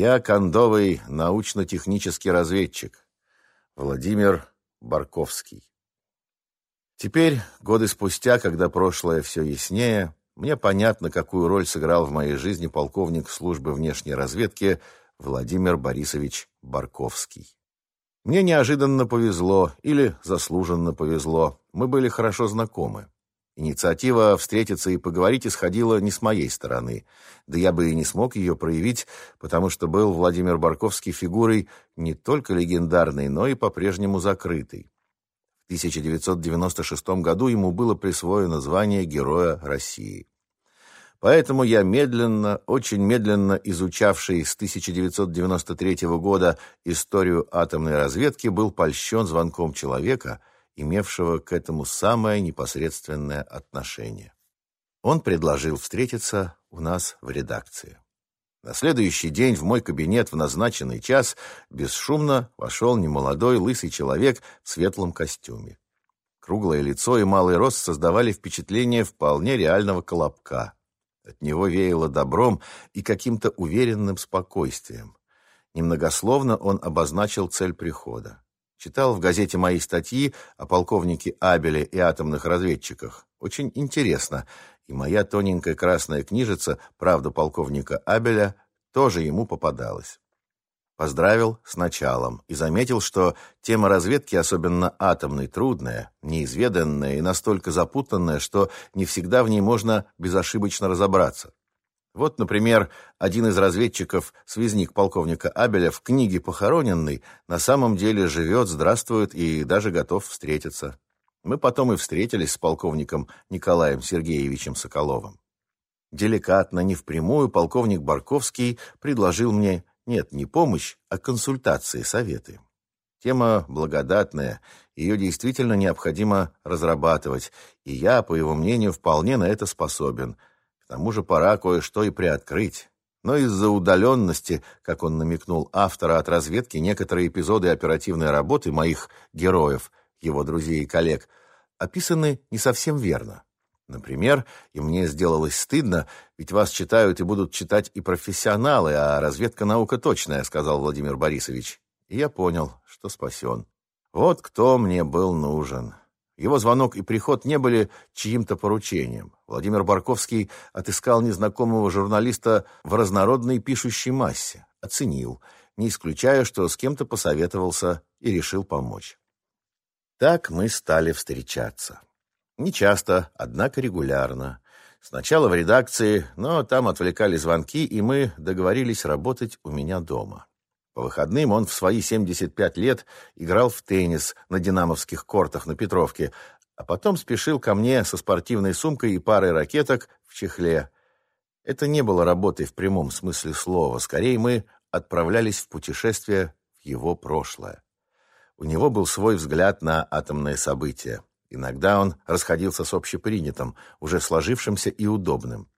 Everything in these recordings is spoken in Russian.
Я кондовый научно-технический разведчик. Владимир Барковский. Теперь, годы спустя, когда прошлое все яснее, мне понятно, какую роль сыграл в моей жизни полковник службы внешней разведки Владимир Борисович Барковский. Мне неожиданно повезло, или заслуженно повезло. Мы были хорошо знакомы. Инициатива встретиться и поговорить исходила не с моей стороны. Да я бы и не смог ее проявить, потому что был Владимир Барковский фигурой не только легендарной, но и по-прежнему закрытой. В 1996 году ему было присвоено звание Героя России. Поэтому я медленно, очень медленно изучавший с 1993 года историю атомной разведки, был польщен звонком человека, имевшего к этому самое непосредственное отношение. Он предложил встретиться у нас в редакции. На следующий день в мой кабинет в назначенный час бесшумно вошел немолодой лысый человек в светлом костюме. Круглое лицо и малый рост создавали впечатление вполне реального колобка. От него веяло добром и каким-то уверенным спокойствием. Немногословно он обозначил цель прихода. Читал в газете мои статьи о полковнике Абеле и атомных разведчиках. Очень интересно. И моя тоненькая красная книжица «Правда полковника Абеля» тоже ему попадалась. Поздравил с началом и заметил, что тема разведки, особенно атомной, трудная, неизведанная и настолько запутанная, что не всегда в ней можно безошибочно разобраться. Вот, например, один из разведчиков, связник полковника Абеля, в книге «Похороненный» на самом деле живет, здравствует и даже готов встретиться. Мы потом и встретились с полковником Николаем Сергеевичем Соколовым. Деликатно, не впрямую, полковник Барковский предложил мне нет, не помощь, а консультации, советы. Тема благодатная, ее действительно необходимо разрабатывать, и я, по его мнению, вполне на это способен. Тому же пора кое-что и приоткрыть. Но из-за удаленности, как он намекнул автора от разведки, некоторые эпизоды оперативной работы моих героев, его друзей и коллег, описаны не совсем верно. Например, и мне сделалось стыдно, ведь вас читают и будут читать и профессионалы, а разведка наука точная, сказал Владимир Борисович. И я понял, что спасен. Вот кто мне был нужен. Его звонок и приход не были чьим-то поручением. Владимир Барковский отыскал незнакомого журналиста в разнородной пишущей массе, оценил, не исключая, что с кем-то посоветовался и решил помочь. Так мы стали встречаться. Не часто, однако регулярно. Сначала в редакции, но там отвлекали звонки, и мы договорились работать у меня дома. По выходным он в свои 75 лет играл в теннис на динамовских кортах на Петровке, а потом спешил ко мне со спортивной сумкой и парой ракеток в чехле. Это не было работой в прямом смысле слова. Скорее, мы отправлялись в путешествие в его прошлое. У него был свой взгляд на атомные события. Иногда он расходился с общепринятым, уже сложившимся и удобным.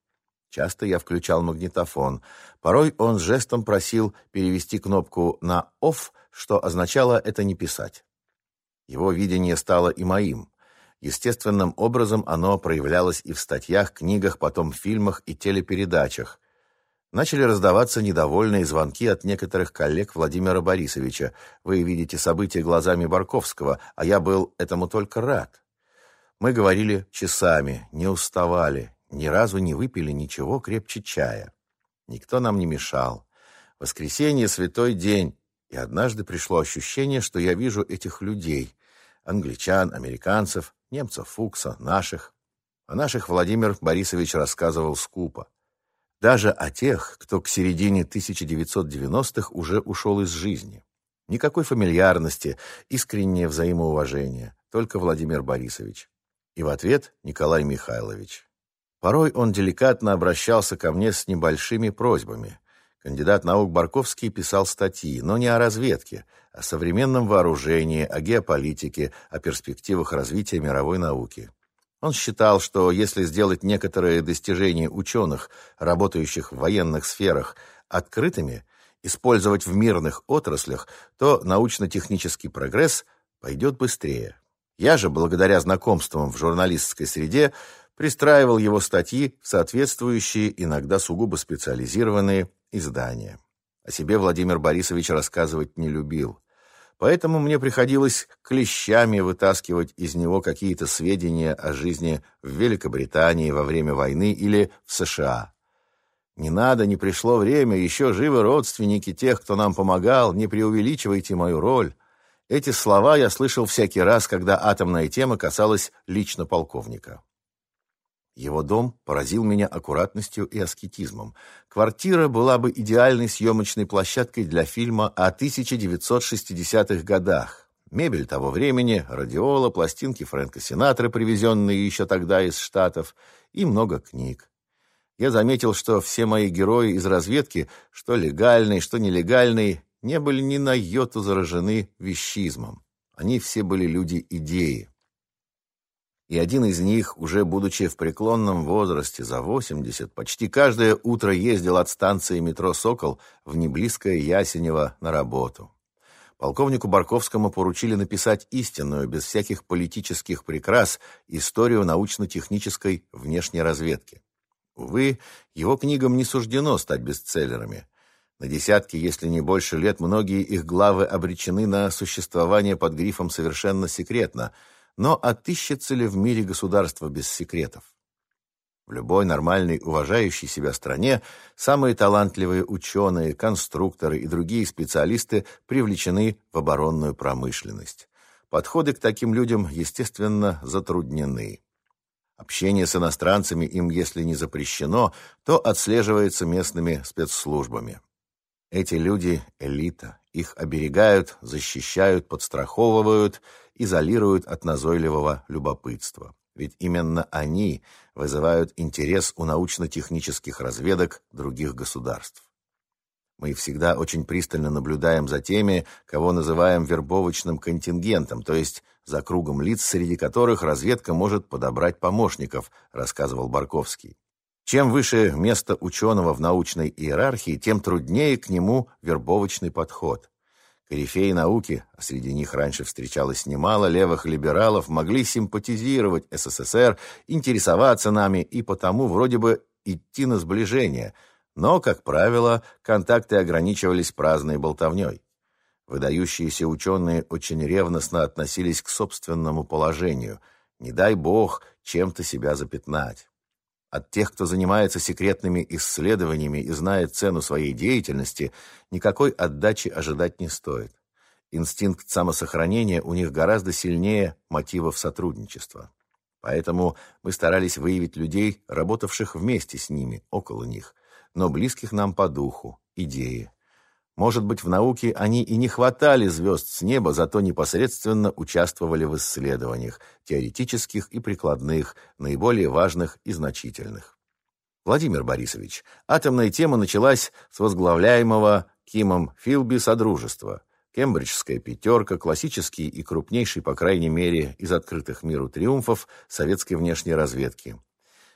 Часто я включал магнитофон. Порой он жестом просил перевести кнопку на «off», что означало «это не писать». Его видение стало и моим. Естественным образом оно проявлялось и в статьях, книгах, потом в фильмах и телепередачах. Начали раздаваться недовольные звонки от некоторых коллег Владимира Борисовича. Вы видите события глазами Барковского, а я был этому только рад. Мы говорили часами, не уставали, ни разу не выпили ничего крепче чая. Никто нам не мешал. Воскресенье — святой день, и однажды пришло ощущение, что я вижу этих людей. Англичан, американцев, немцев Фукса, наших. О наших Владимир Борисович рассказывал скупо. Даже о тех, кто к середине 1990-х уже ушел из жизни. Никакой фамильярности, искреннее взаимоуважение, только Владимир Борисович. И в ответ Николай Михайлович. Порой он деликатно обращался ко мне с небольшими просьбами. Кандидат наук Барковский писал статьи, но не о разведке, а о современном вооружении, о геополитике, о перспективах развития мировой науки. Он считал, что если сделать некоторые достижения ученых, работающих в военных сферах, открытыми, использовать в мирных отраслях, то научно-технический прогресс пойдет быстрее. Я же, благодаря знакомствам в журналистской среде, пристраивал его статьи в соответствующие, иногда сугубо специализированные издания. О себе Владимир Борисович рассказывать не любил. Поэтому мне приходилось клещами вытаскивать из него какие-то сведения о жизни в Великобритании во время войны или в США. Не надо, не пришло время, еще живы родственники тех, кто нам помогал, не преувеличивайте мою роль. Эти слова я слышал всякий раз, когда атомная тема касалась лично полковника. Его дом поразил меня аккуратностью и аскетизмом. Квартира была бы идеальной съемочной площадкой для фильма о 1960-х годах. Мебель того времени, радиола, пластинки Фрэнка Синатры, привезенные еще тогда из Штатов, и много книг. Я заметил, что все мои герои из разведки, что легальные, что нелегальные, не были ни на йоту заражены вещизмом. Они все были люди идеи и один из них, уже будучи в преклонном возрасте за 80, почти каждое утро ездил от станции метро «Сокол» в неблизкое Ясенево на работу. Полковнику Барковскому поручили написать истинную, без всяких политических прикрас, историю научно-технической внешней разведки. Увы, его книгам не суждено стать бестселлерами. На десятки, если не больше лет, многие их главы обречены на существование под грифом «совершенно секретно», но отыщется ли в мире государство без секретов? В любой нормальной, уважающей себя стране самые талантливые ученые, конструкторы и другие специалисты привлечены в оборонную промышленность. Подходы к таким людям, естественно, затруднены. Общение с иностранцами им, если не запрещено, то отслеживается местными спецслужбами. Эти люди – элита. Их оберегают, защищают, подстраховывают, изолируют от назойливого любопытства. Ведь именно они вызывают интерес у научно-технических разведок других государств. Мы всегда очень пристально наблюдаем за теми, кого называем вербовочным контингентом, то есть за кругом лиц, среди которых разведка может подобрать помощников, рассказывал Барковский. Чем выше место ученого в научной иерархии, тем труднее к нему вербовочный подход. Корифеи науки, а среди них раньше встречалось немало левых либералов, могли симпатизировать СССР, интересоваться нами и потому вроде бы идти на сближение. Но, как правило, контакты ограничивались праздной болтовней. Выдающиеся ученые очень ревностно относились к собственному положению. Не дай бог чем-то себя запятнать. От тех, кто занимается секретными исследованиями и знает цену своей деятельности, никакой отдачи ожидать не стоит. Инстинкт самосохранения у них гораздо сильнее мотивов сотрудничества. Поэтому мы старались выявить людей, работавших вместе с ними, около них, но близких нам по духу, идеи. Может быть, в науке они и не хватали звезд с неба, зато непосредственно участвовали в исследованиях, теоретических и прикладных, наиболее важных и значительных. Владимир Борисович, атомная тема началась с возглавляемого Кимом Филби Содружества. Кембриджская пятерка, классический и крупнейший, по крайней мере, из открытых миру триумфов советской внешней разведки.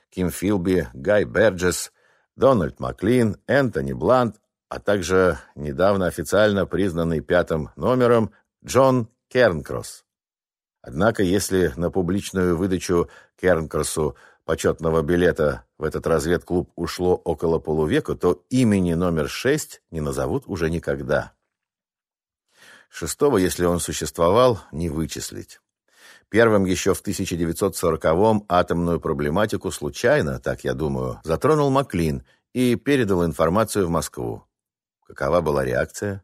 Ким Филби, Гай Берджес, Дональд Маклин, Энтони Блант, а также недавно официально признанный пятым номером Джон Кернкросс. Однако, если на публичную выдачу Кернкроссу почетного билета в этот разведклуб ушло около полувека, то имени номер шесть не назовут уже никогда. Шестого, если он существовал, не вычислить. Первым еще в 1940-м атомную проблематику случайно, так я думаю, затронул Маклин и передал информацию в Москву. Какова была реакция?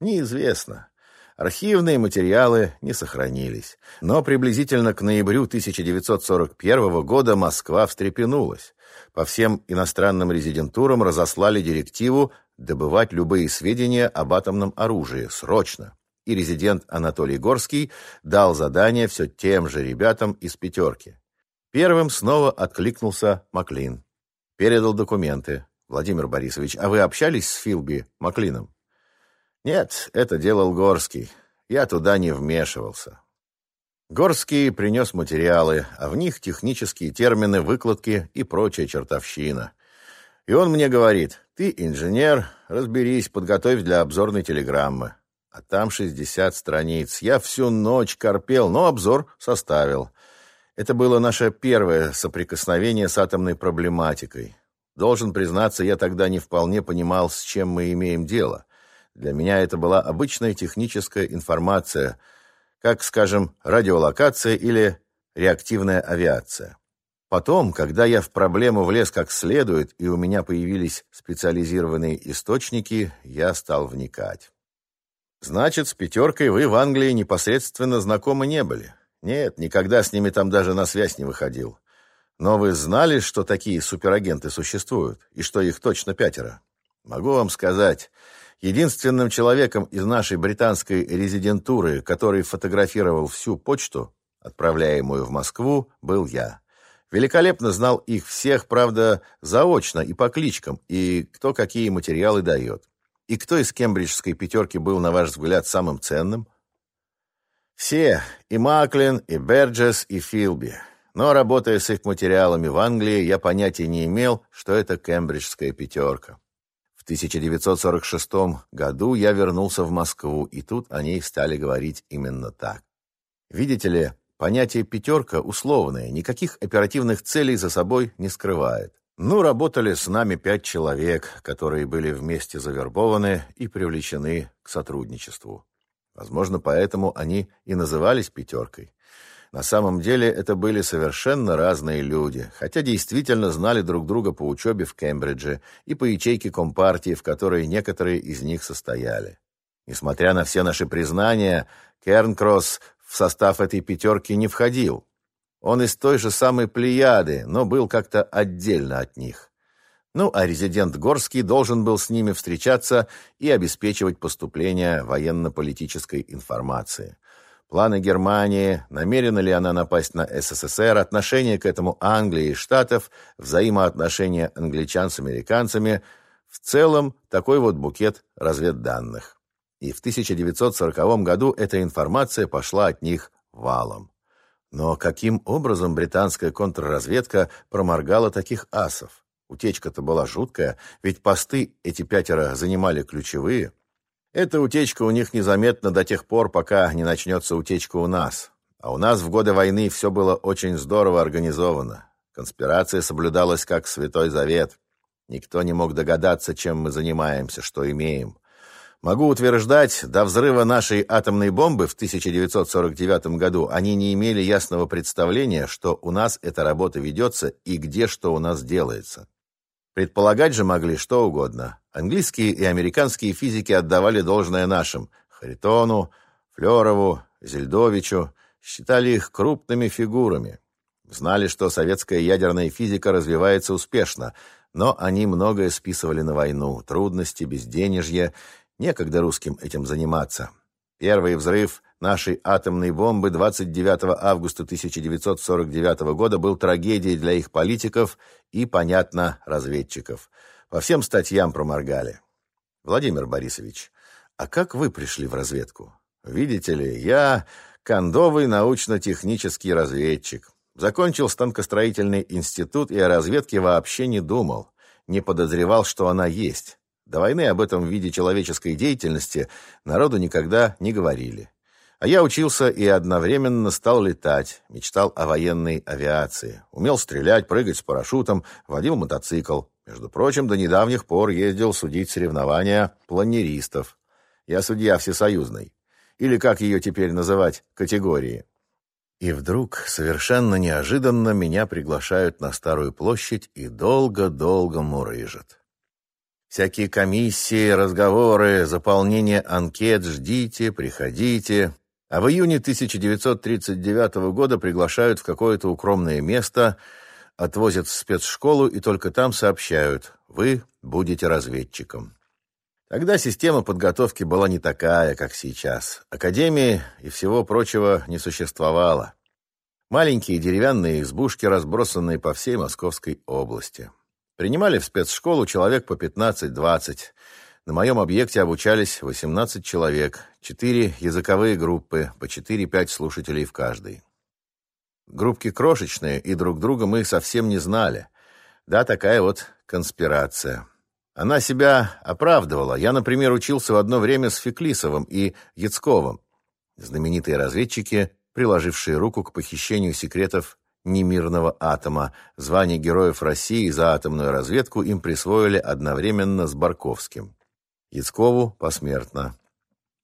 Неизвестно. Архивные материалы не сохранились. Но приблизительно к ноябрю 1941 года Москва встрепенулась. По всем иностранным резидентурам разослали директиву добывать любые сведения об атомном оружии срочно. И резидент Анатолий Горский дал задание все тем же ребятам из «пятерки». Первым снова откликнулся Маклин. Передал документы. Владимир Борисович, а вы общались с Филби Маклином? Нет, это делал Горский. Я туда не вмешивался. Горский принес материалы, а в них технические термины, выкладки и прочая чертовщина. И он мне говорит, ты инженер, разберись, подготовь для обзорной телеграммы. А там 60 страниц. Я всю ночь корпел, но обзор составил. Это было наше первое соприкосновение с атомной проблематикой. Должен признаться, я тогда не вполне понимал, с чем мы имеем дело. Для меня это была обычная техническая информация, как, скажем, радиолокация или реактивная авиация. Потом, когда я в проблему влез как следует, и у меня появились специализированные источники, я стал вникать. Значит, с пятеркой вы в Англии непосредственно знакомы не были? Нет, никогда с ними там даже на связь не выходил. Но вы знали, что такие суперагенты существуют, и что их точно пятеро? Могу вам сказать, единственным человеком из нашей британской резидентуры, который фотографировал всю почту, отправляемую в Москву, был я. Великолепно знал их всех, правда, заочно и по кличкам, и кто какие материалы дает. И кто из кембриджской пятерки был, на ваш взгляд, самым ценным? Все, и Маклин, и Берджес, и Филби. Но, работая с их материалами в Англии, я понятия не имел, что это кембриджская пятерка. В 1946 году я вернулся в Москву, и тут о ней стали говорить именно так. Видите ли, понятие «пятерка» условное, никаких оперативных целей за собой не скрывает. Ну, работали с нами пять человек, которые были вместе завербованы и привлечены к сотрудничеству. Возможно, поэтому они и назывались «пятеркой». На самом деле это были совершенно разные люди, хотя действительно знали друг друга по учебе в Кембридже и по ячейке Компартии, в которой некоторые из них состояли. Несмотря на все наши признания, Кернкросс в состав этой пятерки не входил. Он из той же самой плеяды, но был как-то отдельно от них. Ну, а резидент Горский должен был с ними встречаться и обеспечивать поступление военно-политической информации. Планы Германии, намерена ли она напасть на СССР, отношение к этому Англии и Штатов, взаимоотношения англичан с американцами, в целом такой вот букет разведданных. И в 1940 году эта информация пошла от них валом. Но каким образом британская контрразведка проморгала таких асов? Утечка-то была жуткая, ведь посты эти пятеро занимали ключевые – эта утечка у них незаметна до тех пор, пока не начнется утечка у нас. А у нас в годы войны все было очень здорово организовано. Конспирация соблюдалась как святой завет. Никто не мог догадаться, чем мы занимаемся, что имеем. Могу утверждать, до взрыва нашей атомной бомбы в 1949 году они не имели ясного представления, что у нас эта работа ведется и где что у нас делается. Предполагать же могли что угодно. Английские и американские физики отдавали должное нашим – Харитону, Флёрову, Зельдовичу, считали их крупными фигурами. Знали, что советская ядерная физика развивается успешно, но они многое списывали на войну, трудности, безденежье, некогда русским этим заниматься. Первый взрыв нашей атомной бомбы 29 августа 1949 года был трагедией для их политиков и, понятно, разведчиков. По всем статьям проморгали. Владимир Борисович, а как вы пришли в разведку? Видите ли, я кондовый научно-технический разведчик. Закончил станкостроительный институт и о разведке вообще не думал. Не подозревал, что она есть. До войны об этом виде человеческой деятельности народу никогда не говорили. А я учился и одновременно стал летать, мечтал о военной авиации. Умел стрелять, прыгать с парашютом, водил мотоцикл. Между прочим, до недавних пор ездил судить соревнования планеристов. Я судья всесоюзной. Или, как ее теперь называть, категории. И вдруг, совершенно неожиданно, меня приглашают на Старую площадь и долго-долго мурыжат. Всякие комиссии, разговоры, заполнение анкет, ждите, приходите. А в июне 1939 года приглашают в какое-то укромное место, отвозят в спецшколу и только там сообщают «Вы будете разведчиком». Тогда система подготовки была не такая, как сейчас. Академии и всего прочего не существовало. Маленькие деревянные избушки, разбросанные по всей Московской области. Принимали в спецшколу человек по 15-20. На моем объекте обучались 18 человек, 4 языковые группы, по 4-5 слушателей в каждой. Группки крошечные, и друг друга мы совсем не знали. Да, такая вот конспирация. Она себя оправдывала. Я, например, учился в одно время с Феклисовым и Яцковым, знаменитые разведчики, приложившие руку к похищению секретов немирного атома. Звание Героев России за атомную разведку им присвоили одновременно с Барковским. Яцкову посмертно.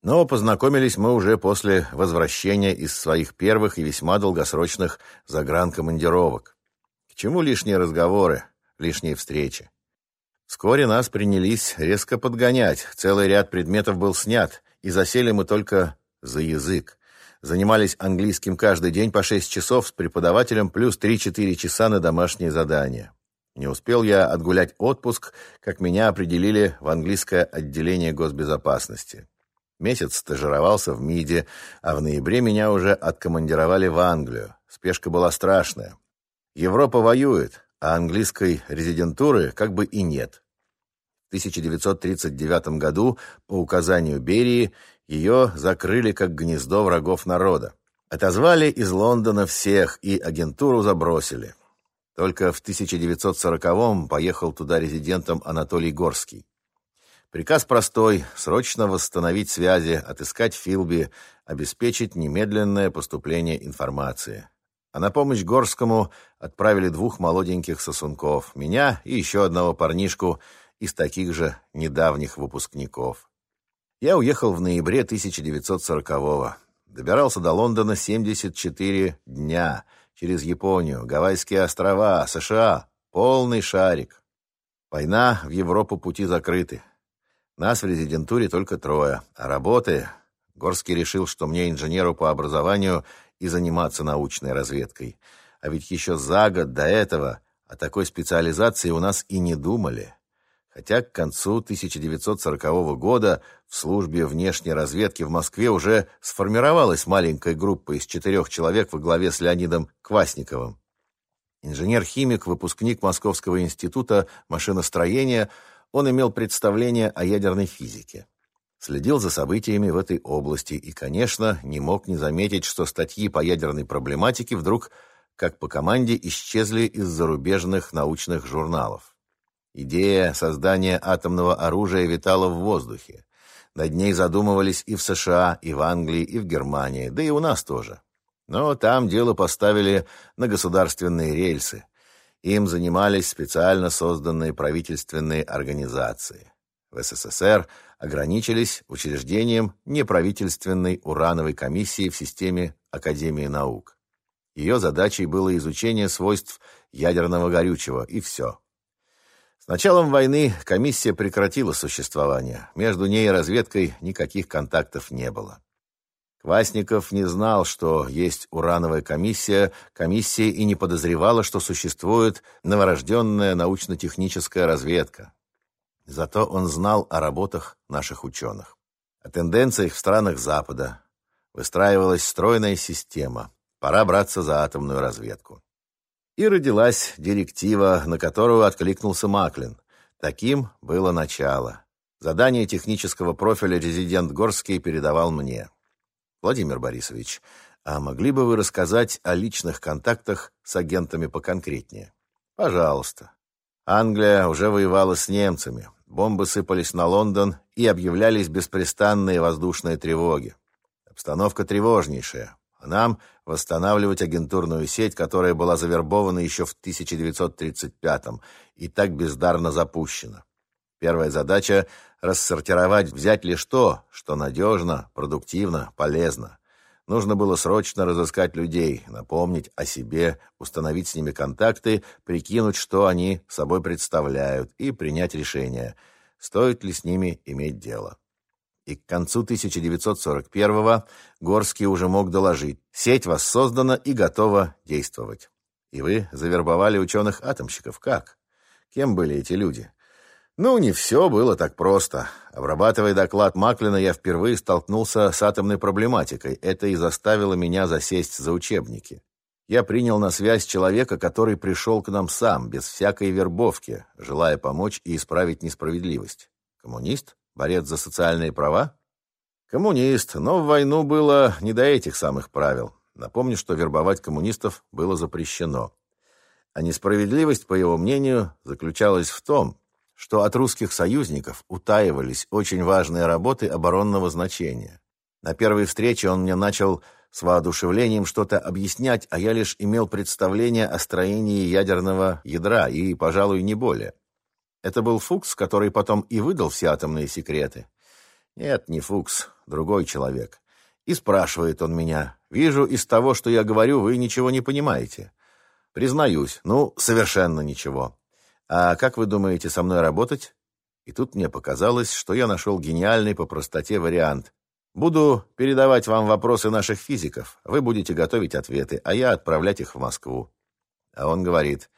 Но познакомились мы уже после возвращения из своих первых и весьма долгосрочных загранкомандировок. К чему лишние разговоры, лишние встречи? Вскоре нас принялись резко подгонять, целый ряд предметов был снят, и засели мы только за язык. Занимались английским каждый день по 6 часов с преподавателем плюс 3-4 часа на домашние задания. Не успел я отгулять отпуск, как меня определили в английское отделение госбезопасности. Месяц стажировался в МИДе, а в ноябре меня уже откомандировали в Англию. Спешка была страшная. Европа воюет, а английской резидентуры как бы и нет. В 1939 году по указанию Берии ее закрыли как гнездо врагов народа. Отозвали из Лондона всех и агентуру забросили. Только в 1940-м поехал туда резидентом Анатолий Горский. Приказ простой – срочно восстановить связи, отыскать Филби, обеспечить немедленное поступление информации. А на помощь Горскому отправили двух молоденьких сосунков, меня и еще одного парнишку из таких же недавних выпускников. Я уехал в ноябре 1940-го. Добирался до Лондона 74 дня через Японию, Гавайские острова, США. Полный шарик. Война в Европу пути закрыты. Нас в резидентуре только трое, а работы... Горский решил, что мне, инженеру по образованию, и заниматься научной разведкой. А ведь еще за год до этого о такой специализации у нас и не думали. Хотя к концу 1940 года в службе внешней разведки в Москве уже сформировалась маленькая группа из четырех человек во главе с Леонидом Квасниковым. Инженер-химик, выпускник Московского института машиностроения – он имел представление о ядерной физике. Следил за событиями в этой области и, конечно, не мог не заметить, что статьи по ядерной проблематике вдруг, как по команде, исчезли из зарубежных научных журналов. Идея создания атомного оружия витала в воздухе. Над ней задумывались и в США, и в Англии, и в Германии, да и у нас тоже. Но там дело поставили на государственные рельсы – им занимались специально созданные правительственные организации. В СССР ограничились учреждением неправительственной урановой комиссии в системе Академии наук. Ее задачей было изучение свойств ядерного горючего, и все. С началом войны комиссия прекратила существование. Между ней и разведкой никаких контактов не было. Квасников не знал, что есть урановая комиссия, комиссия и не подозревала, что существует новорожденная научно-техническая разведка. Зато он знал о работах наших ученых, о тенденциях в странах Запада. Выстраивалась стройная система. Пора браться за атомную разведку. И родилась директива, на которую откликнулся Маклин. Таким было начало. Задание технического профиля резидент Горский передавал мне. Владимир Борисович, а могли бы вы рассказать о личных контактах с агентами поконкретнее? Пожалуйста. Англия уже воевала с немцами. Бомбы сыпались на Лондон и объявлялись беспрестанные воздушные тревоги. Обстановка тревожнейшая. А нам восстанавливать агентурную сеть, которая была завербована еще в 1935-м и так бездарно запущена. Первая задача — рассортировать, взять лишь то, что надежно, продуктивно, полезно. Нужно было срочно разыскать людей, напомнить о себе, установить с ними контакты, прикинуть, что они собой представляют, и принять решение, стоит ли с ними иметь дело. И к концу 1941-го Горский уже мог доложить, сеть воссоздана и готова действовать. И вы завербовали ученых-атомщиков. Как? Кем были эти люди? Ну, не все было так просто. Обрабатывая доклад Маклина, я впервые столкнулся с атомной проблематикой. Это и заставило меня засесть за учебники. Я принял на связь человека, который пришел к нам сам, без всякой вербовки, желая помочь и исправить несправедливость. Коммунист? Борец за социальные права? Коммунист, но в войну было не до этих самых правил. Напомню, что вербовать коммунистов было запрещено. А несправедливость, по его мнению, заключалась в том, что от русских союзников утаивались очень важные работы оборонного значения. На первой встрече он мне начал с воодушевлением что-то объяснять, а я лишь имел представление о строении ядерного ядра и, пожалуй, не более. Это был Фукс, который потом и выдал все атомные секреты. Нет, не Фукс, другой человек. И спрашивает он меня, «Вижу, из того, что я говорю, вы ничего не понимаете». Признаюсь, ну, совершенно ничего. А как вы думаете со мной работать? И тут мне показалось, что я нашел гениальный по простоте вариант. Буду передавать вам вопросы наших физиков, вы будете готовить ответы, а я отправлять их в Москву. А он говорит,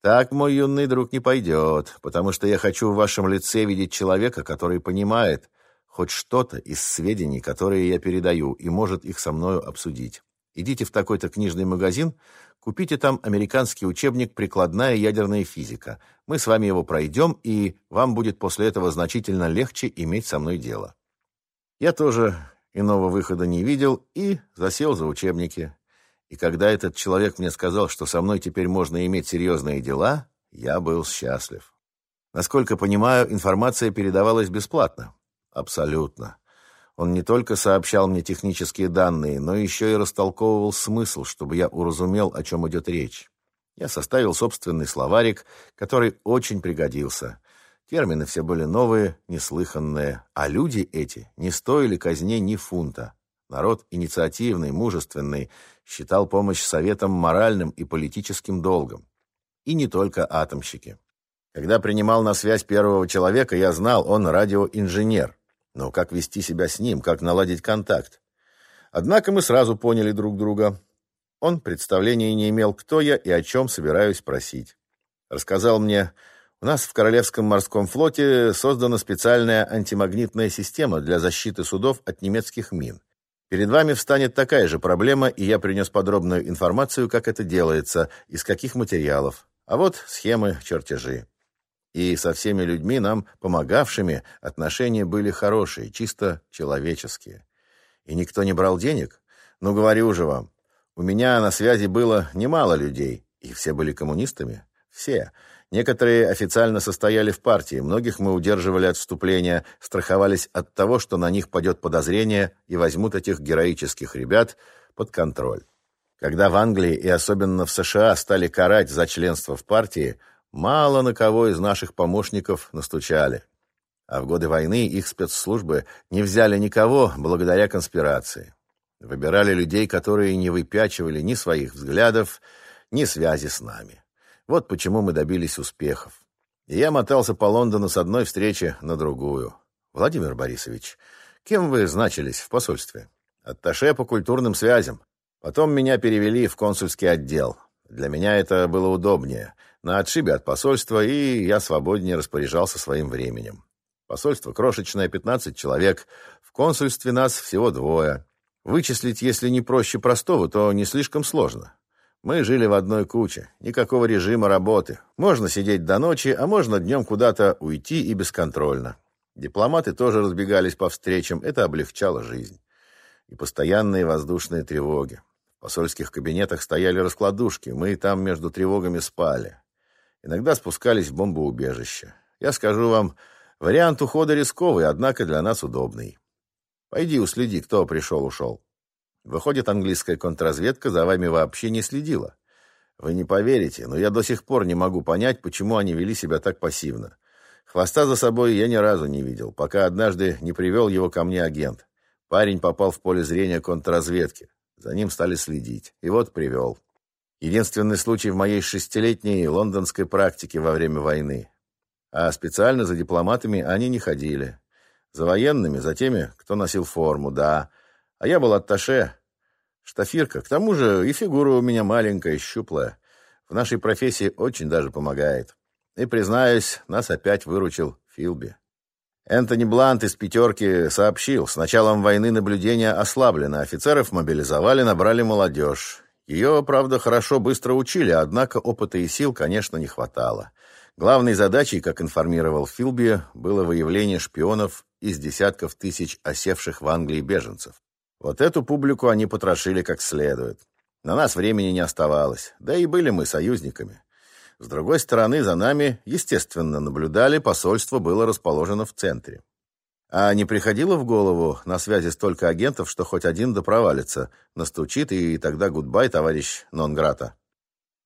так, мой юный друг, не пойдет, потому что я хочу в вашем лице видеть человека, который понимает хоть что-то из сведений, которые я передаю, и может их со мною обсудить. Идите в такой-то книжный магазин, купите там американский учебник «Прикладная ядерная физика». Мы с вами его пройдем, и вам будет после этого значительно легче иметь со мной дело. Я тоже иного выхода не видел и засел за учебники. И когда этот человек мне сказал, что со мной теперь можно иметь серьезные дела, я был счастлив. Насколько понимаю, информация передавалась бесплатно. Абсолютно. Он не только сообщал мне технические данные, но еще и растолковывал смысл, чтобы я уразумел, о чем идет речь. Я составил собственный словарик, который очень пригодился. Термины все были новые, неслыханные, а люди эти не стоили казне ни фунта. Народ инициативный, мужественный, считал помощь советам моральным и политическим долгом. И не только атомщики. Когда принимал на связь первого человека, я знал, он радиоинженер. Но как вести себя с ним, как наладить контакт? Однако мы сразу поняли друг друга. Он представления не имел, кто я и о чем собираюсь просить. Рассказал мне, у нас в Королевском морском флоте создана специальная антимагнитная система для защиты судов от немецких мин. Перед вами встанет такая же проблема, и я принес подробную информацию, как это делается, из каких материалов. А вот схемы, чертежи. И со всеми людьми, нам помогавшими, отношения были хорошие, чисто человеческие. И никто не брал денег? Ну, говорю же вам, у меня на связи было немало людей, и все были коммунистами. Все. Некоторые официально состояли в партии, многих мы удерживали от вступления, страховались от того, что на них падет подозрение и возьмут этих героических ребят под контроль. Когда в Англии и особенно в США стали карать за членство в партии, мало на кого из наших помощников настучали. А в годы войны их спецслужбы не взяли никого благодаря конспирации. Выбирали людей, которые не выпячивали ни своих взглядов, ни связи с нами. Вот почему мы добились успехов. И я мотался по Лондону с одной встречи на другую. Владимир Борисович, кем вы значились в посольстве? Атташе по культурным связям. Потом меня перевели в консульский отдел. Для меня это было удобнее. На отшибе от посольства, и я свободнее распоряжался своим временем. Посольство крошечное, 15 человек. В консульстве нас всего двое. Вычислить, если не проще простого, то не слишком сложно. Мы жили в одной куче, никакого режима работы. Можно сидеть до ночи, а можно днем куда-то уйти и бесконтрольно. Дипломаты тоже разбегались по встречам, это облегчало жизнь. И постоянные воздушные тревоги. В посольских кабинетах стояли раскладушки, мы там между тревогами спали. Иногда спускались в бомбоубежище. Я скажу вам, вариант ухода рисковый, однако для нас удобный. Пойди уследи, кто пришел-ушел. Выходит, английская контрразведка за вами вообще не следила. Вы не поверите, но я до сих пор не могу понять, почему они вели себя так пассивно. Хвоста за собой я ни разу не видел, пока однажды не привел его ко мне агент. Парень попал в поле зрения контрразведки. За ним стали следить. И вот привел. Единственный случай в моей шестилетней лондонской практике во время войны. А специально за дипломатами они не ходили. За военными, за теми, кто носил форму, да. А я был атташе. Штафирка. К тому же и фигура у меня маленькая, щуплая. В нашей профессии очень даже помогает. И, признаюсь, нас опять выручил Филби. Энтони Блант из «пятерки» сообщил, с началом войны наблюдение ослаблено, офицеров мобилизовали, набрали молодежь. Ее, правда, хорошо быстро учили, однако опыта и сил, конечно, не хватало. Главной задачей, как информировал Филби, было выявление шпионов из десятков тысяч осевших в Англии беженцев. Вот эту публику они потрошили как следует. На нас времени не оставалось, да и были мы союзниками. С другой стороны, за нами, естественно, наблюдали, посольство было расположено в центре. А не приходило в голову на связи столько агентов, что хоть один да провалится, настучит, и тогда гудбай, товарищ Нонграта.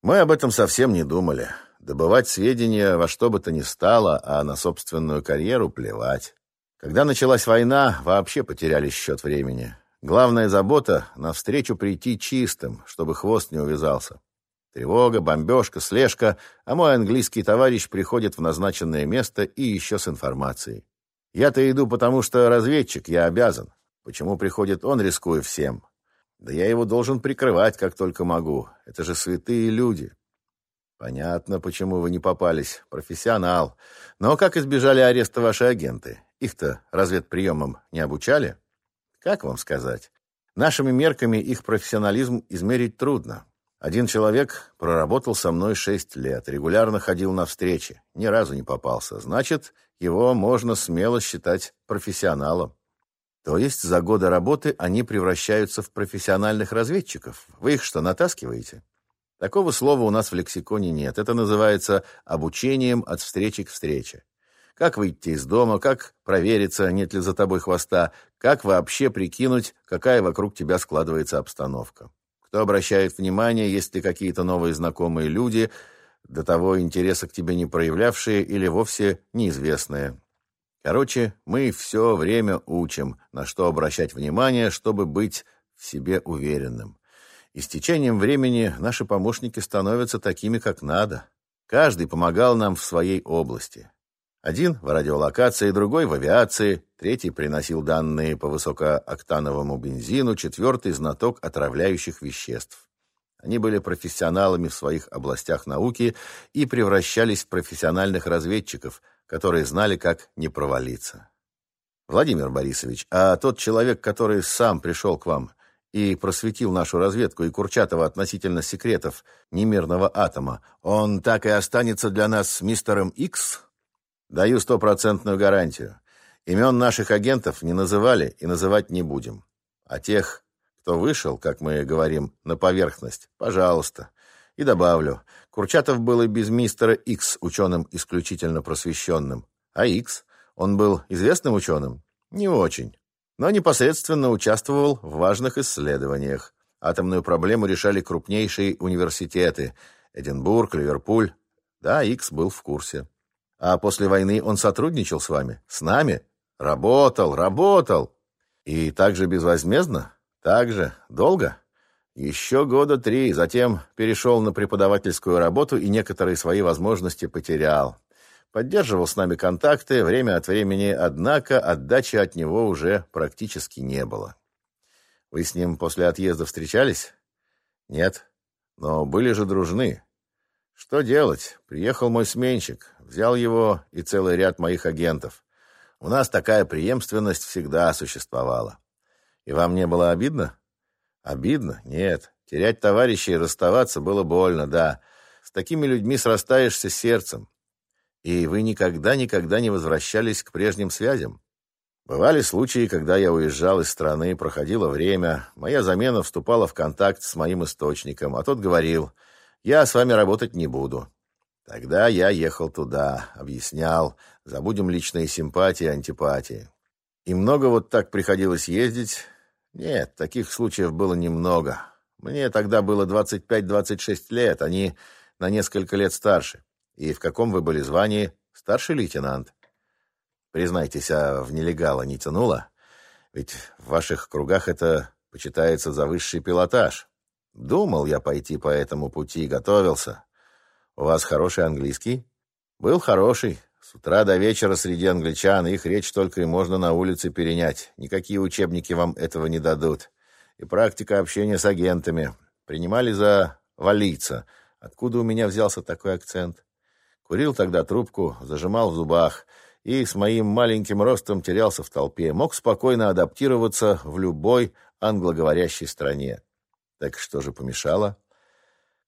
Мы об этом совсем не думали. Добывать сведения во что бы то ни стало, а на собственную карьеру плевать. Когда началась война, вообще потеряли счет времени. Главная забота — навстречу прийти чистым, чтобы хвост не увязался. Тревога, бомбежка, слежка, а мой английский товарищ приходит в назначенное место и еще с информацией. Я-то иду, потому что разведчик, я обязан. Почему приходит он, рискуя всем? Да я его должен прикрывать, как только могу. Это же святые люди. Понятно, почему вы не попались. Профессионал. Но как избежали ареста ваши агенты? Их-то разведприемам не обучали? Как вам сказать? Нашими мерками их профессионализм измерить трудно. Один человек проработал со мной шесть лет, регулярно ходил на встречи, ни разу не попался. Значит, его можно смело считать профессионалом. То есть за годы работы они превращаются в профессиональных разведчиков. Вы их что, натаскиваете? Такого слова у нас в лексиконе нет. Это называется обучением от встречи к встрече. Как выйти из дома, как провериться, нет ли за тобой хвоста, как вообще прикинуть, какая вокруг тебя складывается обстановка кто обращает внимание, есть ли какие-то новые знакомые люди, до того интереса к тебе не проявлявшие или вовсе неизвестные. Короче, мы все время учим, на что обращать внимание, чтобы быть в себе уверенным. И с течением времени наши помощники становятся такими, как надо. Каждый помогал нам в своей области. Один в радиолокации, другой в авиации, третий приносил данные по высокооктановому бензину, четвертый знаток отравляющих веществ. Они были профессионалами в своих областях науки и превращались в профессиональных разведчиков, которые знали, как не провалиться. Владимир Борисович, а тот человек, который сам пришел к вам и просветил нашу разведку и Курчатова относительно секретов немирного атома, он так и останется для нас мистером Икс? Даю стопроцентную гарантию. Имен наших агентов не называли и называть не будем. А тех, кто вышел, как мы говорим, на поверхность, пожалуйста. И добавлю, Курчатов был и без мистера Икс ученым исключительно просвещенным. А Икс, он был известным ученым? Не очень. Но непосредственно участвовал в важных исследованиях. Атомную проблему решали крупнейшие университеты. Эдинбург, Ливерпуль. Да, Икс был в курсе. А после войны он сотрудничал с вами? С нами? Работал, работал. И также безвозмездно? Так же. Долго? Еще года три. Затем перешел на преподавательскую работу и некоторые свои возможности потерял. Поддерживал с нами контакты время от времени, однако отдачи от него уже практически не было. Вы с ним после отъезда встречались? Нет. Но были же дружны. Что делать? Приехал мой сменщик, взял его и целый ряд моих агентов. У нас такая преемственность всегда существовала. И вам не было обидно? Обидно? Нет. Терять товарищей и расставаться было больно, да. С такими людьми срастаешься сердцем. И вы никогда-никогда не возвращались к прежним связям? Бывали случаи, когда я уезжал из страны, проходило время, моя замена вступала в контакт с моим источником, а тот говорил — я с вами работать не буду. Тогда я ехал туда, объяснял, забудем личные симпатии, антипатии. И много вот так приходилось ездить? Нет, таких случаев было немного. Мне тогда было 25-26 лет, они на несколько лет старше. И в каком вы были звании? Старший лейтенант. Признайтесь, а в нелегала не тянуло? Ведь в ваших кругах это почитается за высший пилотаж. Думал я пойти по этому пути, готовился. У вас хороший английский? Был хороший. С утра до вечера среди англичан их речь только и можно на улице перенять. Никакие учебники вам этого не дадут. И практика общения с агентами. Принимали за валийца. Откуда у меня взялся такой акцент? Курил тогда трубку, зажимал в зубах и с моим маленьким ростом терялся в толпе. Мог спокойно адаптироваться в любой англоговорящей стране. Так что же помешало?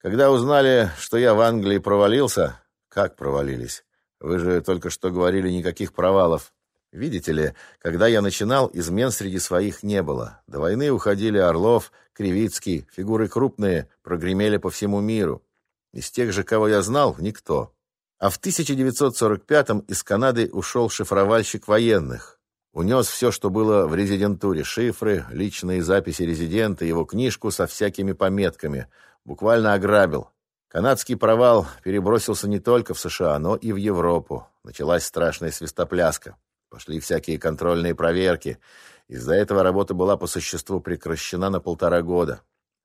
Когда узнали, что я в Англии провалился... Как провалились? Вы же только что говорили никаких провалов. Видите ли, когда я начинал, измен среди своих не было. До войны уходили Орлов, Кривицкий, фигуры крупные, прогремели по всему миру. Из тех же, кого я знал, никто. А в 1945-м из Канады ушел шифровальщик военных. Унес все, что было в резидентуре. Шифры, личные записи резидента, его книжку со всякими пометками. Буквально ограбил. Канадский провал перебросился не только в США, но и в Европу. Началась страшная свистопляска. Пошли всякие контрольные проверки. Из-за этого работа была по существу прекращена на полтора года.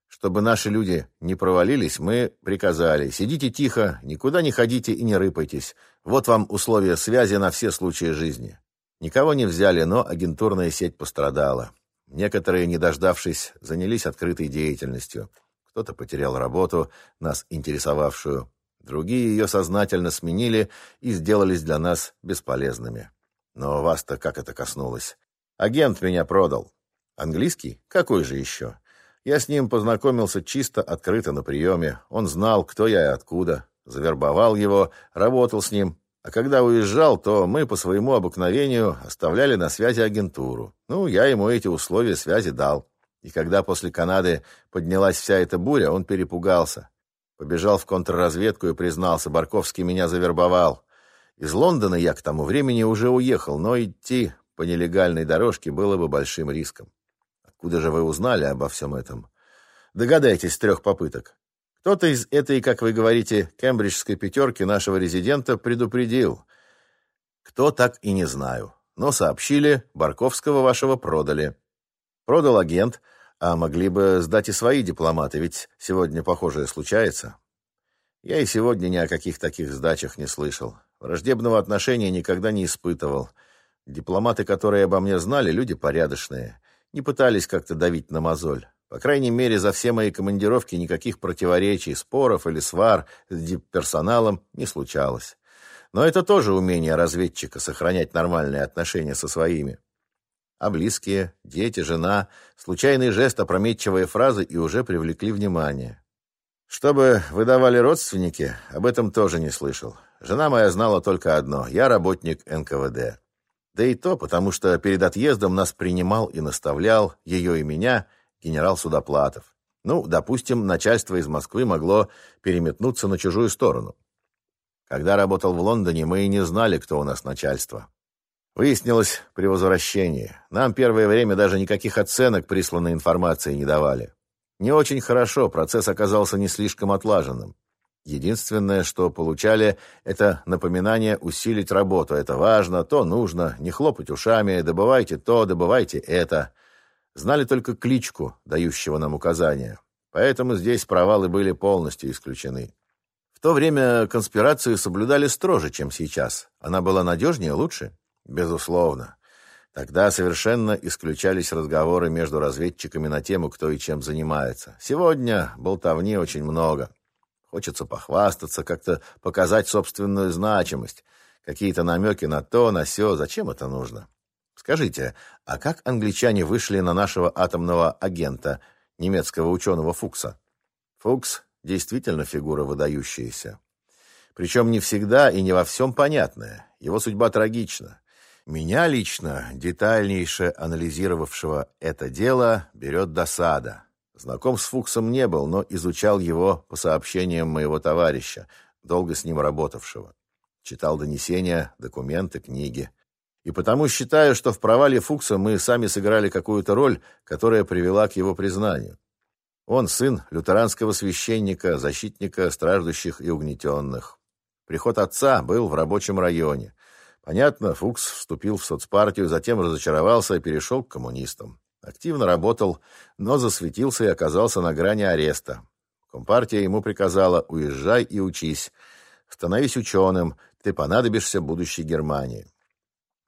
Чтобы наши люди не провалились, мы приказали, сидите тихо, никуда не ходите и не рыпайтесь. Вот вам условия связи на все случаи жизни. Никого не взяли, но агентурная сеть пострадала. Некоторые, не дождавшись, занялись открытой деятельностью. Кто-то потерял работу, нас интересовавшую. Другие ее сознательно сменили и сделались для нас бесполезными. Но вас-то как это коснулось? Агент меня продал. Английский? Какой же еще? Я с ним познакомился чисто открыто на приеме. Он знал, кто я и откуда. Завербовал его, работал с ним. А когда уезжал, то мы по своему обыкновению оставляли на связи агентуру. Ну, я ему эти условия связи дал. И когда после Канады поднялась вся эта буря, он перепугался. Побежал в контрразведку и признался, Барковский меня завербовал. Из Лондона я к тому времени уже уехал, но идти по нелегальной дорожке было бы большим риском. Откуда же вы узнали обо всем этом? Догадайтесь с трех попыток. Кто-то из этой, как вы говорите, кембриджской пятерки нашего резидента предупредил. Кто, так и не знаю. Но сообщили, Барковского вашего продали. Продал агент, а могли бы сдать и свои дипломаты, ведь сегодня похожее случается. Я и сегодня ни о каких таких сдачах не слышал. Враждебного отношения никогда не испытывал. Дипломаты, которые обо мне знали, люди порядочные. Не пытались как-то давить на мозоль. По крайней мере, за все мои командировки никаких противоречий, споров или свар с персоналом не случалось. Но это тоже умение разведчика сохранять нормальные отношения со своими. А близкие, дети, жена, случайный жест, опрометчивая фраза и уже привлекли внимание. Чтобы выдавали родственники, об этом тоже не слышал. Жена моя знала только одно – я работник НКВД. Да и то, потому что перед отъездом нас принимал и наставлял, ее и меня, генерал Судоплатов. Ну, допустим, начальство из Москвы могло переметнуться на чужую сторону. Когда работал в Лондоне, мы и не знали, кто у нас начальство. Выяснилось при возвращении. Нам первое время даже никаких оценок присланной информации не давали. Не очень хорошо, процесс оказался не слишком отлаженным. Единственное, что получали, это напоминание усилить работу. Это важно, то нужно, не хлопать ушами, добывайте то, добывайте это. Знали только кличку, дающего нам указания. Поэтому здесь провалы были полностью исключены. В то время конспирацию соблюдали строже, чем сейчас. Она была надежнее, лучше? Безусловно. Тогда совершенно исключались разговоры между разведчиками на тему, кто и чем занимается. Сегодня болтовни очень много. Хочется похвастаться, как-то показать собственную значимость. Какие-то намеки на то, на сё. Зачем это нужно? Скажите, а как англичане вышли на нашего атомного агента, немецкого ученого Фукса? Фукс действительно фигура выдающаяся. Причем не всегда и не во всем понятная. Его судьба трагична. Меня лично, детальнейше анализировавшего это дело, берет досада. Знаком с Фуксом не был, но изучал его по сообщениям моего товарища, долго с ним работавшего. Читал донесения, документы, книги. И потому считаю, что в провале Фукса мы сами сыграли какую-то роль, которая привела к его признанию. Он сын лютеранского священника, защитника страждущих и угнетенных. Приход отца был в рабочем районе. Понятно, Фукс вступил в соцпартию, затем разочаровался и перешел к коммунистам. Активно работал, но засветился и оказался на грани ареста. Компартия ему приказала «Уезжай и учись. Становись ученым, ты понадобишься будущей Германии».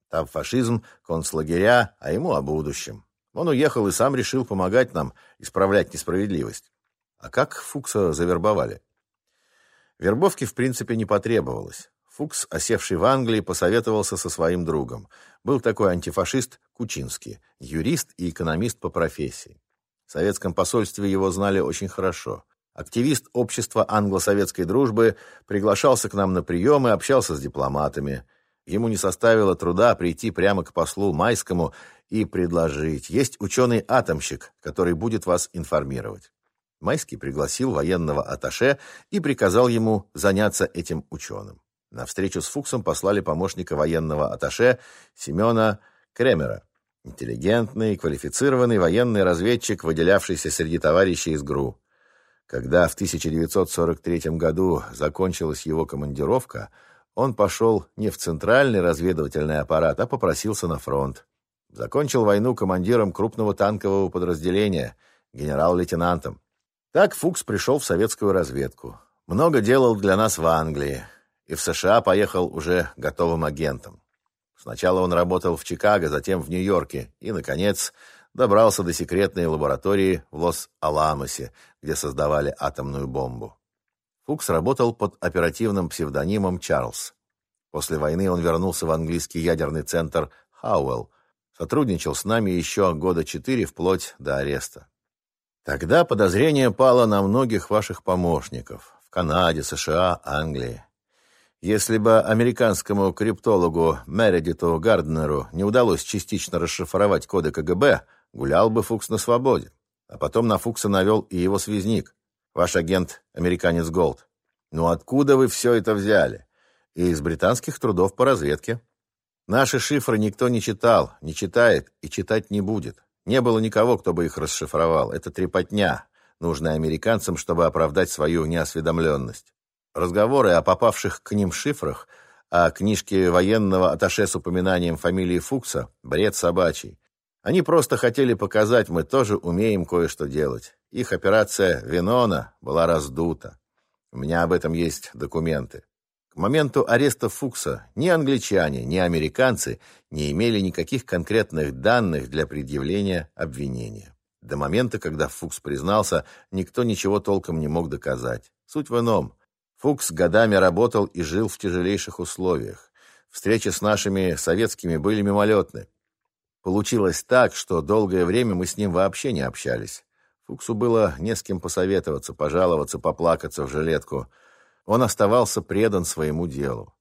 Там фашизм, концлагеря, а ему о будущем. Он уехал и сам решил помогать нам исправлять несправедливость. А как Фукса завербовали? Вербовки в принципе не потребовалось. Фукс, осевший в Англии, посоветовался со своим другом. Был такой антифашист Кучинский, юрист и экономист по профессии. В советском посольстве его знали очень хорошо. Активист общества англо-советской дружбы приглашался к нам на прием и общался с дипломатами. Ему не составило труда прийти прямо к послу Майскому и предложить. Есть ученый-атомщик, который будет вас информировать. Майский пригласил военного аташе и приказал ему заняться этим ученым. На встречу с Фуксом послали помощника военного аташе Семена Кремера. Интеллигентный, квалифицированный военный разведчик, выделявшийся среди товарищей из ГРУ. Когда в 1943 году закончилась его командировка, он пошел не в центральный разведывательный аппарат, а попросился на фронт. Закончил войну командиром крупного танкового подразделения, генерал-лейтенантом. Так Фукс пришел в советскую разведку. Много делал для нас в Англии. И в США поехал уже готовым агентом. Сначала он работал в Чикаго, затем в Нью-Йорке и, наконец, добрался до секретной лаборатории в Лос-Аламосе, где создавали атомную бомбу. Фукс работал под оперативным псевдонимом Чарльз. После войны он вернулся в английский ядерный центр Хауэлл, сотрудничал с нами еще года четыре вплоть до ареста. Тогда подозрение пало на многих ваших помощников в Канаде, США, Англии. Если бы американскому криптологу Мередиту Гарднеру не удалось частично расшифровать коды КГБ, гулял бы Фукс на свободе. А потом на Фукса навел и его связник, ваш агент, американец Голд. Ну откуда вы все это взяли? Из британских трудов по разведке. Наши шифры никто не читал, не читает и читать не будет. Не было никого, кто бы их расшифровал. Это трепотня, нужная американцам, чтобы оправдать свою неосведомленность. Разговоры о попавших к ним шифрах, о книжке военного аташе с упоминанием фамилии Фукса – бред собачий. Они просто хотели показать, мы тоже умеем кое-что делать. Их операция «Венона» была раздута. У меня об этом есть документы. К моменту ареста Фукса ни англичане, ни американцы не имели никаких конкретных данных для предъявления обвинения. До момента, когда Фукс признался, никто ничего толком не мог доказать. Суть в ином. Фукс годами работал и жил в тяжелейших условиях. Встречи с нашими советскими были мимолетны. Получилось так, что долгое время мы с ним вообще не общались. Фуксу было не с кем посоветоваться, пожаловаться, поплакаться в жилетку – он оставался предан своему делу.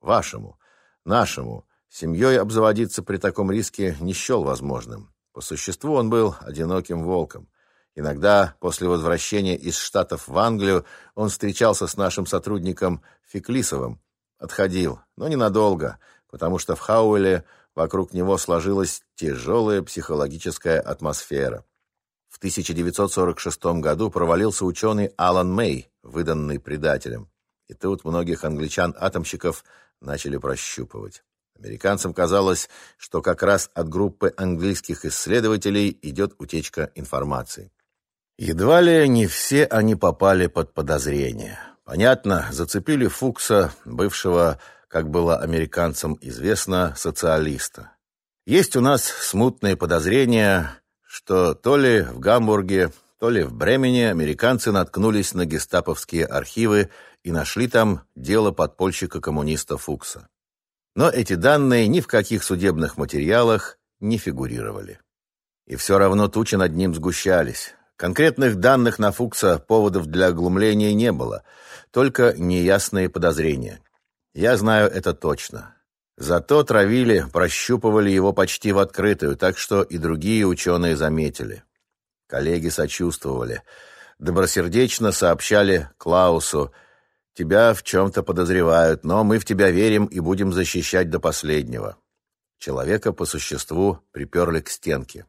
Вашему, нашему, семьей обзаводиться при таком риске не счел возможным. По существу он был одиноким волком. Иногда после возвращения из Штатов в Англию он встречался с нашим сотрудником Феклисовым. Отходил, но ненадолго, потому что в Хауэле вокруг него сложилась тяжелая психологическая атмосфера. В 1946 году провалился ученый Алан Мэй, выданный предателем. И тут многих англичан-атомщиков начали прощупывать. Американцам казалось, что как раз от группы английских исследователей идет утечка информации. Едва ли не все они попали под подозрение. Понятно, зацепили Фукса, бывшего, как было американцам известно, социалиста. Есть у нас смутные подозрения, что то ли в Гамбурге, то ли в Бремене американцы наткнулись на гестаповские архивы и нашли там дело подпольщика-коммуниста Фукса. Но эти данные ни в каких судебных материалах не фигурировали. И все равно тучи над ним сгущались. Конкретных данных на Фукса поводов для оглумления не было, только неясные подозрения. Я знаю это точно. Зато травили, прощупывали его почти в открытую, так что и другие ученые заметили. Коллеги сочувствовали. Добросердечно сообщали Клаусу, «Тебя в чем-то подозревают, но мы в тебя верим и будем защищать до последнего». Человека по существу приперли к стенке.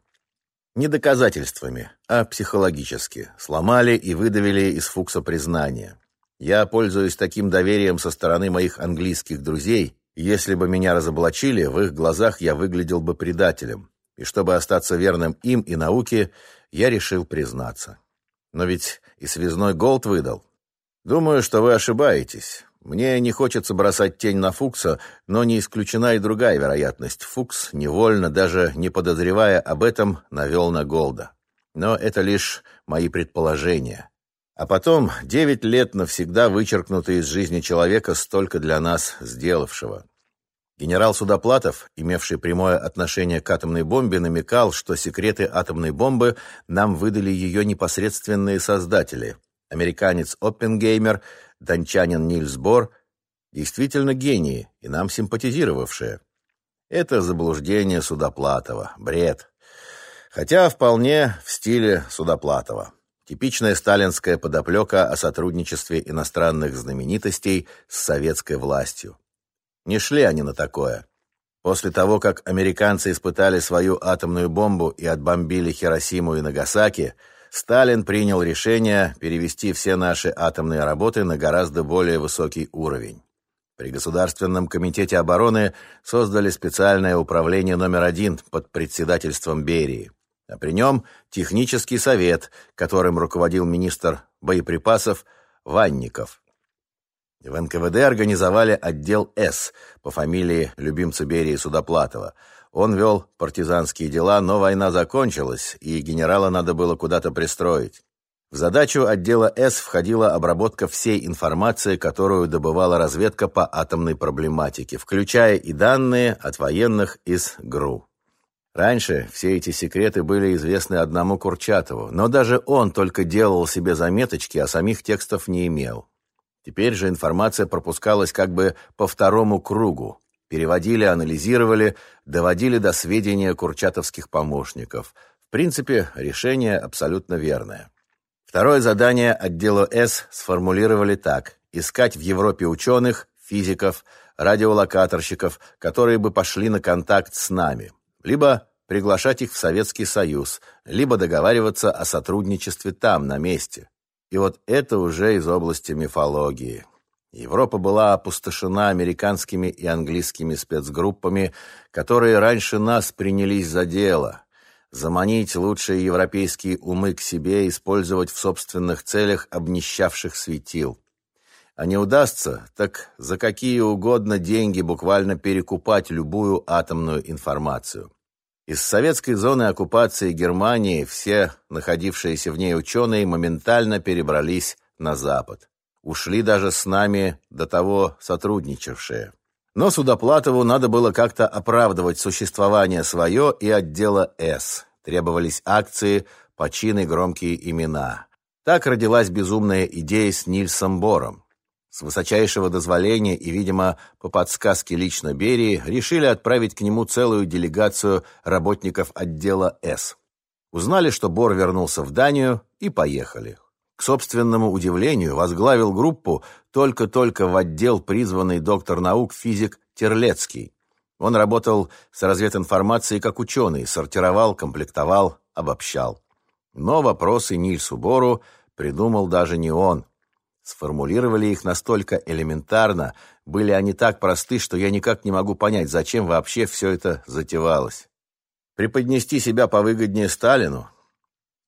Не доказательствами, а психологически. Сломали и выдавили из Фукса признание. Я пользуюсь таким доверием со стороны моих английских друзей, если бы меня разоблачили, в их глазах я выглядел бы предателем. И чтобы остаться верным им и науке, я решил признаться. Но ведь и связной голд выдал. Думаю, что вы ошибаетесь. Мне не хочется бросать тень на Фукса, но не исключена и другая вероятность. Фукс, невольно, даже не подозревая об этом, навел на Голда. Но это лишь мои предположения. А потом девять лет навсегда вычеркнуты из жизни человека, столько для нас сделавшего. Генерал Судоплатов, имевший прямое отношение к атомной бомбе, намекал, что секреты атомной бомбы нам выдали ее непосредственные создатели. Американец Оппенгеймер, дончанин Нильс Бор, действительно гении и нам симпатизировавшие. Это заблуждение Судоплатова, бред. Хотя вполне в стиле Судоплатова. Типичная сталинская подоплека о сотрудничестве иностранных знаменитостей с советской властью. Не шли они на такое. После того, как американцы испытали свою атомную бомбу и отбомбили Хиросиму и Нагасаки, Сталин принял решение перевести все наши атомные работы на гораздо более высокий уровень. При Государственном комитете обороны создали специальное управление номер один под председательством Берии, а при нем технический совет, которым руководил министр боеприпасов Ванников. В НКВД организовали отдел «С» по фамилии любимца Берии Судоплатова. Он вел партизанские дела, но война закончилась, и генерала надо было куда-то пристроить. В задачу отдела «С» входила обработка всей информации, которую добывала разведка по атомной проблематике, включая и данные от военных из ГРУ. Раньше все эти секреты были известны одному Курчатову, но даже он только делал себе заметочки, а самих текстов не имел. Теперь же информация пропускалась как бы по второму кругу. Переводили, анализировали, доводили до сведения курчатовских помощников. В принципе, решение абсолютно верное. Второе задание отдела С сформулировали так. Искать в Европе ученых, физиков, радиолокаторщиков, которые бы пошли на контакт с нами. Либо приглашать их в Советский Союз, либо договариваться о сотрудничестве там, на месте. И вот это уже из области мифологии. Европа была опустошена американскими и английскими спецгруппами, которые раньше нас принялись за дело. Заманить лучшие европейские умы к себе, использовать в собственных целях обнищавших светил. А не удастся, так за какие угодно деньги буквально перекупать любую атомную информацию. Из советской зоны оккупации Германии все находившиеся в ней ученые моментально перебрались на Запад. Ушли даже с нами до того сотрудничавшие. Но Судоплатову надо было как-то оправдывать существование свое и отдела «С». Требовались акции, почины, громкие имена. Так родилась безумная идея с Нильсом Бором. С высочайшего дозволения и, видимо, по подсказке лично Берии, решили отправить к нему целую делегацию работников отдела «С». Узнали, что Бор вернулся в Данию, и поехали. К собственному удивлению, возглавил группу только-только в отдел призванный доктор наук физик Терлецкий. Он работал с развединформацией как ученый, сортировал, комплектовал, обобщал. Но вопросы Нильсу Бору придумал даже не он, Сформулировали их настолько элементарно, были они так просты, что я никак не могу понять, зачем вообще все это затевалось. Преподнести себя повыгоднее Сталину?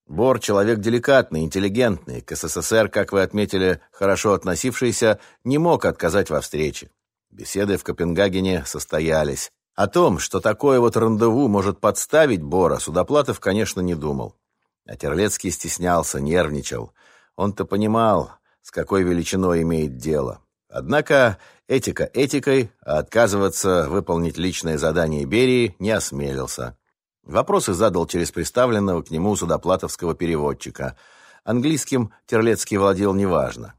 Бор — человек деликатный, интеллигентный, к СССР, как вы отметили, хорошо относившийся, не мог отказать во встрече. Беседы в Копенгагене состоялись. О том, что такое вот рандеву может подставить Бора, Судоплатов, конечно, не думал. А Терлецкий стеснялся, нервничал. Он-то понимал, с какой величиной имеет дело. Однако этика этикой, а отказываться выполнить личное задание Берии не осмелился. Вопросы задал через представленного к нему судоплатовского переводчика. Английским Терлецкий владел неважно.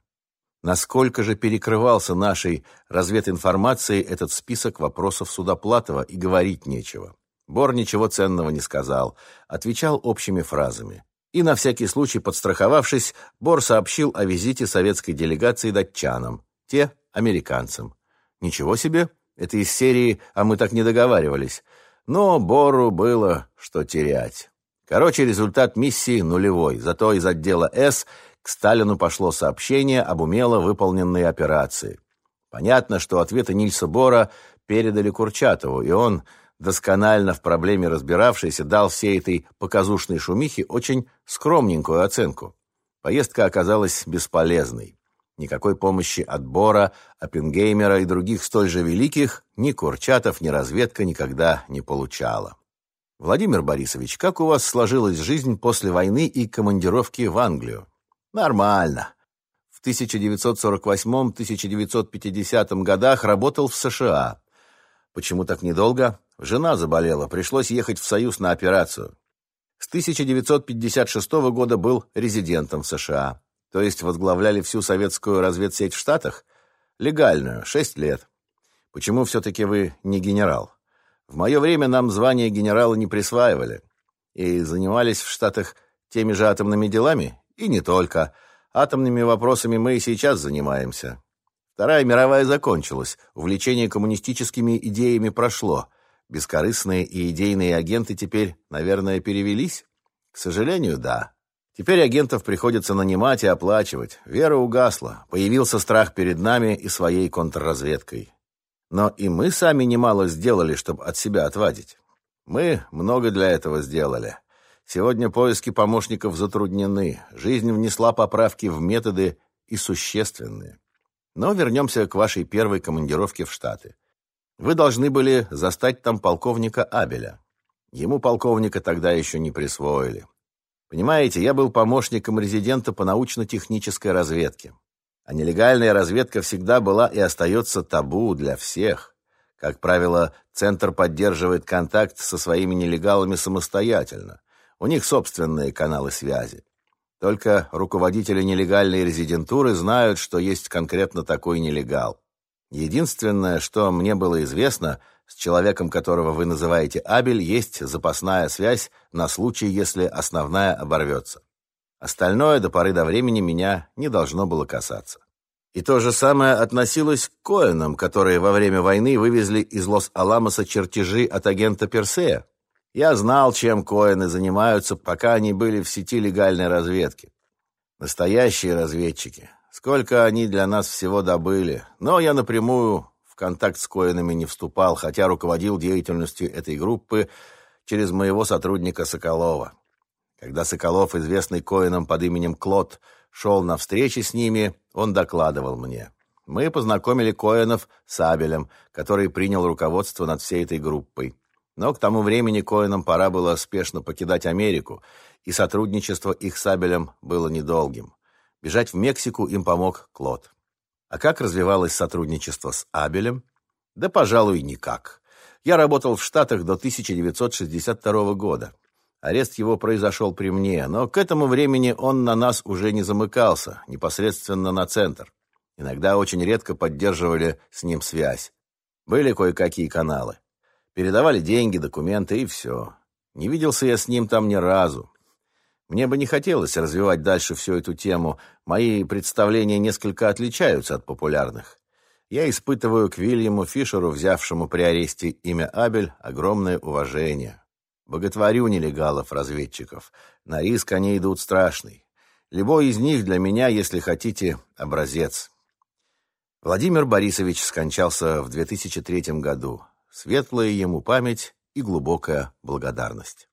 Насколько же перекрывался нашей развединформацией этот список вопросов Судоплатова, и говорить нечего. Бор ничего ценного не сказал, отвечал общими фразами. И на всякий случай подстраховавшись, Бор сообщил о визите советской делегации датчанам, те – американцам. Ничего себе, это из серии «А мы так не договаривались». Но Бору было что терять. Короче, результат миссии нулевой, зато из отдела «С» к Сталину пошло сообщение об умело выполненной операции. Понятно, что ответы Нильса Бора передали Курчатову, и он досконально в проблеме разбиравшийся, дал всей этой показушной шумихе очень скромненькую оценку. Поездка оказалась бесполезной. Никакой помощи от Бора, Оппенгеймера и других столь же великих ни Курчатов, ни разведка никогда не получала. Владимир Борисович, как у вас сложилась жизнь после войны и командировки в Англию? Нормально. В 1948-1950 годах работал в США. Почему так недолго? Жена заболела, пришлось ехать в Союз на операцию. С 1956 года был резидентом в США. То есть возглавляли всю советскую разведсеть в Штатах? Легальную, шесть лет. Почему все-таки вы не генерал? В мое время нам звание генерала не присваивали. И занимались в Штатах теми же атомными делами? И не только. Атомными вопросами мы и сейчас занимаемся. Вторая мировая закончилась, увлечение коммунистическими идеями прошло. бескорыстные и идейные агенты теперь, наверное, перевелись? К сожалению, да. Теперь агентов приходится нанимать и оплачивать. Вера угасла. Появился страх перед нами и своей контрразведкой. Но и мы сами немало сделали, чтобы от себя отвадить. Мы много для этого сделали. Сегодня поиски помощников затруднены. Жизнь внесла поправки в методы и существенные. Но вернемся к вашей первой командировке в Штаты. Вы должны были застать там полковника Абеля. Ему полковника тогда еще не присвоили. Понимаете, я был помощником резидента по научно-технической разведке. А нелегальная разведка всегда была и остается табу для всех. Как правило, Центр поддерживает контакт со своими нелегалами самостоятельно. У них собственные каналы связи. Только руководители нелегальной резидентуры знают, что есть конкретно такой нелегал. Единственное, что мне было известно, с человеком, которого вы называете Абель, есть запасная связь на случай, если основная оборвется. Остальное до поры до времени меня не должно было касаться. И то же самое относилось к Коэнам, которые во время войны вывезли из Лос-Аламоса чертежи от агента Персея. Я знал, чем Коэны занимаются, пока они были в сети легальной разведки. Настоящие разведчики. Сколько они для нас всего добыли. Но я напрямую контакт с Коинами не вступал, хотя руководил деятельностью этой группы через моего сотрудника Соколова. Когда Соколов, известный Коинам под именем Клод, шел на встречи с ними, он докладывал мне. Мы познакомили Коинов с Абелем, который принял руководство над всей этой группой. Но к тому времени Коинам пора было спешно покидать Америку, и сотрудничество их с Абелем было недолгим. Бежать в Мексику им помог Клод. А как развивалось сотрудничество с Абелем? Да, пожалуй, никак. Я работал в Штатах до 1962 года. Арест его произошел при мне, но к этому времени он на нас уже не замыкался, непосредственно на центр. Иногда очень редко поддерживали с ним связь. Были кое-какие каналы. Передавали деньги, документы и все. Не виделся я с ним там ни разу. Мне бы не хотелось развивать дальше всю эту тему. Мои представления несколько отличаются от популярных. Я испытываю к Вильяму Фишеру, взявшему при аресте имя Абель, огромное уважение. Боготворю нелегалов-разведчиков. На риск они идут страшный. Любой из них для меня, если хотите, образец. Владимир Борисович скончался в 2003 году. Светлая ему память и глубокая благодарность.